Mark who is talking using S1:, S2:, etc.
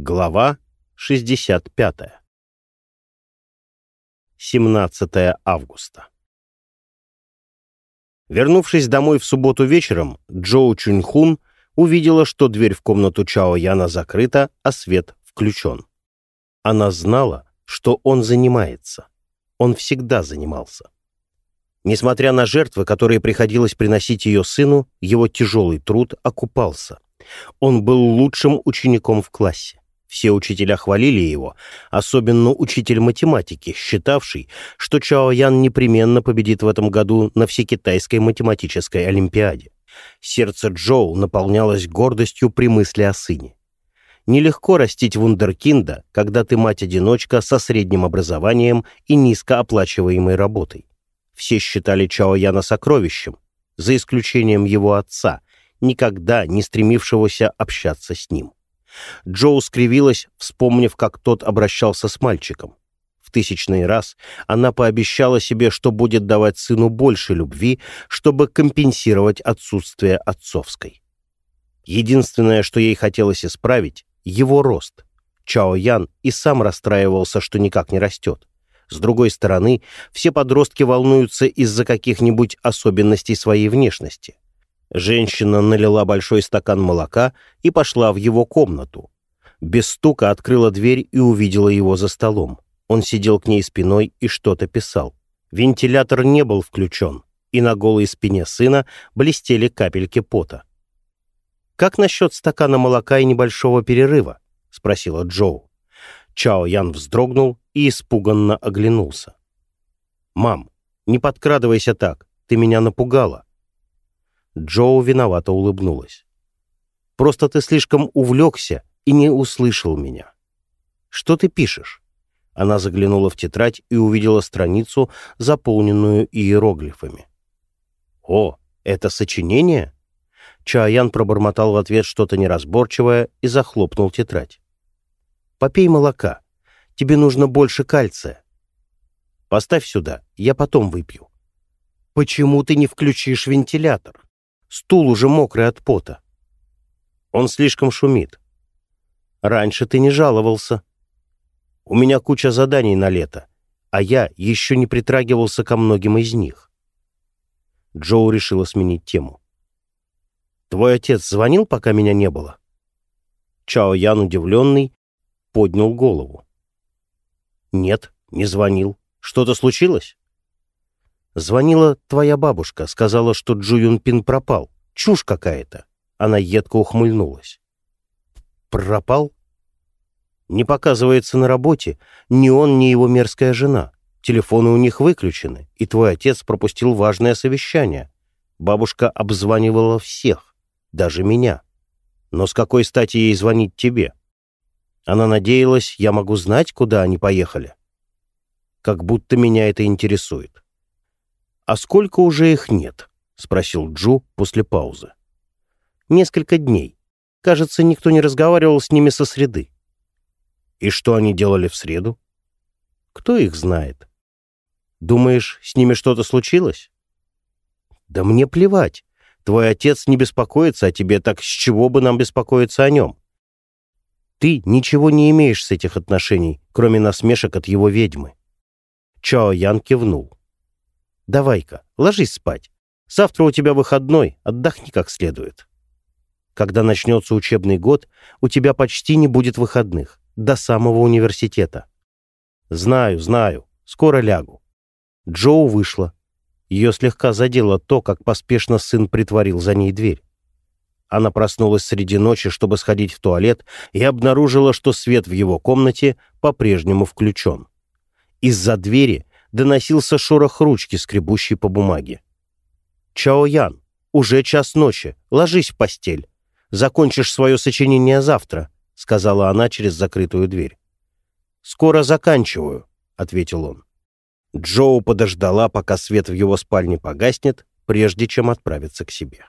S1: Глава 65. 17 августа. Вернувшись домой в субботу вечером, Джоу Чуньхун увидела, что дверь в комнату Чао Яна закрыта, а свет включен. Она знала, что он занимается. Он всегда занимался. Несмотря на жертвы, которые приходилось приносить ее сыну, его тяжелый труд окупался. Он был лучшим учеником в классе. Все учителя хвалили его, особенно учитель математики, считавший, что Чао Ян непременно победит в этом году на Всекитайской математической олимпиаде. Сердце Джоу наполнялось гордостью при мысли о сыне. Нелегко растить вундеркинда, когда ты мать-одиночка со средним образованием и низкооплачиваемой работой. Все считали Чао Яна сокровищем, за исключением его отца, никогда не стремившегося общаться с ним. Джоу скривилась, вспомнив, как тот обращался с мальчиком. В тысячный раз она пообещала себе, что будет давать сыну больше любви, чтобы компенсировать отсутствие отцовской. Единственное, что ей хотелось исправить — его рост. Чао Ян и сам расстраивался, что никак не растет. С другой стороны, все подростки волнуются из-за каких-нибудь особенностей своей внешности. Женщина налила большой стакан молока и пошла в его комнату. Без стука открыла дверь и увидела его за столом. Он сидел к ней спиной и что-то писал. Вентилятор не был включен, и на голой спине сына блестели капельки пота. «Как насчет стакана молока и небольшого перерыва?» — спросила Джоу. Чао Ян вздрогнул и испуганно оглянулся. «Мам, не подкрадывайся так, ты меня напугала». Джоу виновато улыбнулась. «Просто ты слишком увлекся и не услышал меня. Что ты пишешь?» Она заглянула в тетрадь и увидела страницу, заполненную иероглифами. «О, это сочинение?» Чаян пробормотал в ответ что-то неразборчивое и захлопнул тетрадь. «Попей молока. Тебе нужно больше кальция. Поставь сюда, я потом выпью». «Почему ты не включишь вентилятор?» Стул уже мокрый от пота. Он слишком шумит. Раньше ты не жаловался. У меня куча заданий на лето, а я еще не притрагивался ко многим из них. Джоу решила сменить тему. «Твой отец звонил, пока меня не было?» Чао Ян, удивленный, поднял голову. «Нет, не звонил. Что-то случилось?» Звонила твоя бабушка, сказала, что Джу Юнпин пропал. Чушь какая-то. Она едко ухмыльнулась. Пропал? Не показывается на работе ни он, ни его мерзкая жена. Телефоны у них выключены, и твой отец пропустил важное совещание. Бабушка обзванивала всех, даже меня. Но с какой стати ей звонить тебе? Она надеялась, я могу знать, куда они поехали. Как будто меня это интересует. «А сколько уже их нет?» — спросил Джу после паузы. «Несколько дней. Кажется, никто не разговаривал с ними со среды». «И что они делали в среду?» «Кто их знает?» «Думаешь, с ними что-то случилось?» «Да мне плевать. Твой отец не беспокоится о тебе, так с чего бы нам беспокоиться о нем?» «Ты ничего не имеешь с этих отношений, кроме насмешек от его ведьмы». Чао Ян кивнул. Давай-ка, ложись спать. Завтра у тебя выходной, отдохни как следует. Когда начнется учебный год, у тебя почти не будет выходных, до самого университета. Знаю, знаю, скоро лягу. Джоу вышла. Ее слегка задело то, как поспешно сын притворил за ней дверь. Она проснулась среди ночи, чтобы сходить в туалет, и обнаружила, что свет в его комнате по-прежнему включен. Из-за двери доносился шорох ручки, скребущей по бумаге. «Чао Ян, уже час ночи, ложись в постель. Закончишь свое сочинение завтра», — сказала она через закрытую дверь. «Скоро заканчиваю», — ответил он. Джоу подождала, пока свет в его спальне погаснет, прежде чем отправиться к себе.